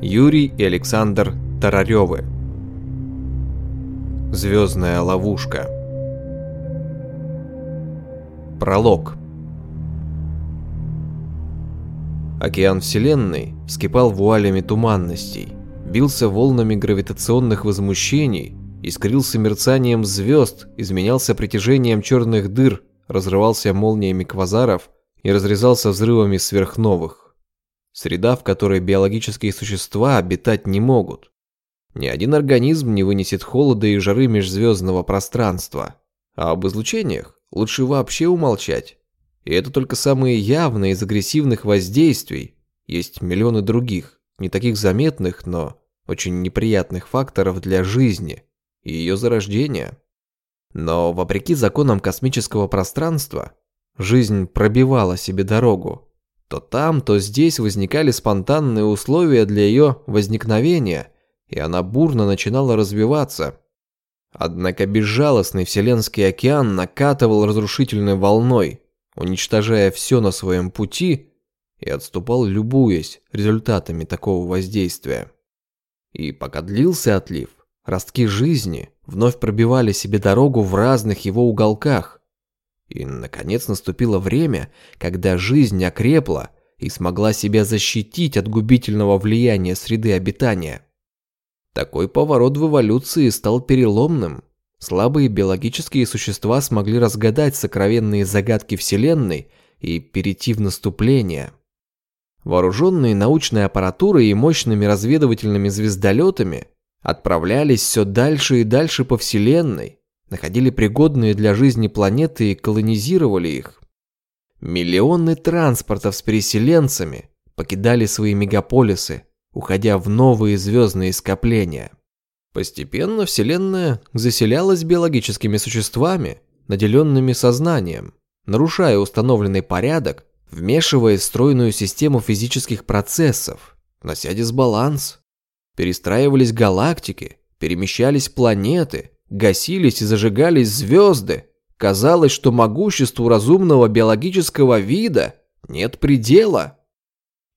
Юрий и Александр Тараревы. Звездная ловушка. Пролог. Океан Вселенной вскипал вуалями туманностей, бился волнами гравитационных возмущений, искрился мерцанием звезд, изменялся притяжением черных дыр, разрывался молниями квазаров и разрезался взрывами сверхновых. Среда, в которой биологические существа обитать не могут. Ни один организм не вынесет холода и жары межзвездного пространства. А об излучениях лучше вообще умолчать. И это только самые явные из агрессивных воздействий. Есть миллионы других, не таких заметных, но очень неприятных факторов для жизни и ее зарождения. Но вопреки законам космического пространства, жизнь пробивала себе дорогу. То там, то здесь возникали спонтанные условия для ее возникновения, и она бурно начинала развиваться. Однако безжалостный Вселенский океан накатывал разрушительной волной, уничтожая все на своем пути и отступал, любуясь результатами такого воздействия. И пока длился отлив, ростки жизни вновь пробивали себе дорогу в разных его уголках. И, наконец, наступило время, когда жизнь окрепла и смогла себя защитить от губительного влияния среды обитания. Такой поворот в эволюции стал переломным. Слабые биологические существа смогли разгадать сокровенные загадки Вселенной и перейти в наступление. Вооруженные научной аппаратурой и мощными разведывательными звездолетами отправлялись все дальше и дальше по Вселенной, находили пригодные для жизни планеты и колонизировали их. Миллионы транспортов с переселенцами покидали свои мегаполисы, уходя в новые звездные скопления. Постепенно Вселенная заселялась биологическими существами, наделенными сознанием, нарушая установленный порядок, вмешиваясь в стройную систему физических процессов, нося дисбаланс. Перестраивались галактики, перемещались планеты, гасились и зажигались звезды. Казалось, что могуществу разумного биологического вида нет предела.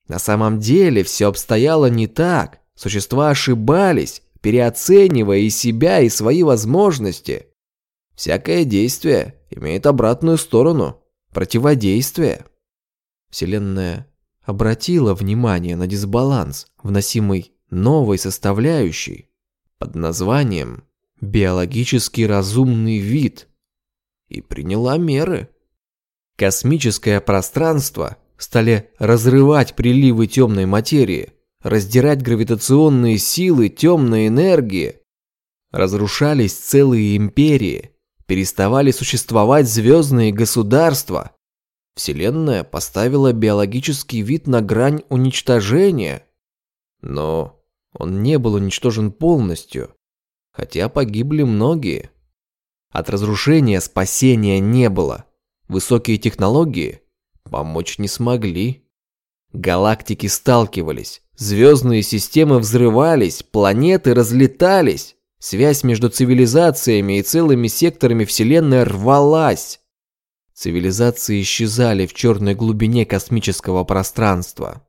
На самом деле все обстояло не так. Существа ошибались, переоценивая и себя, и свои возможности. Всякое действие имеет обратную сторону – противодействие. Вселенная обратила внимание на дисбаланс, вносимый новой составляющей под названием «биологически разумный вид» и приняла меры. Космическое пространство стали разрывать приливы темной материи – раздирать гравитационные силы темной энергии. Разрушались целые империи, переставали существовать звездные государства. Вселенная поставила биологический вид на грань уничтожения. Но он не был уничтожен полностью, хотя погибли многие. От разрушения спасения не было. Высокие технологии помочь не смогли. Галактики сталкивались, звездные системы взрывались, планеты разлетались, связь между цивилизациями и целыми секторами Вселенной рвалась. Цивилизации исчезали в черной глубине космического пространства.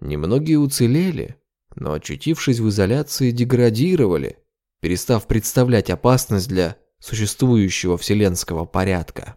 Немногие уцелели, но очутившись в изоляции, деградировали, перестав представлять опасность для существующего вселенского порядка.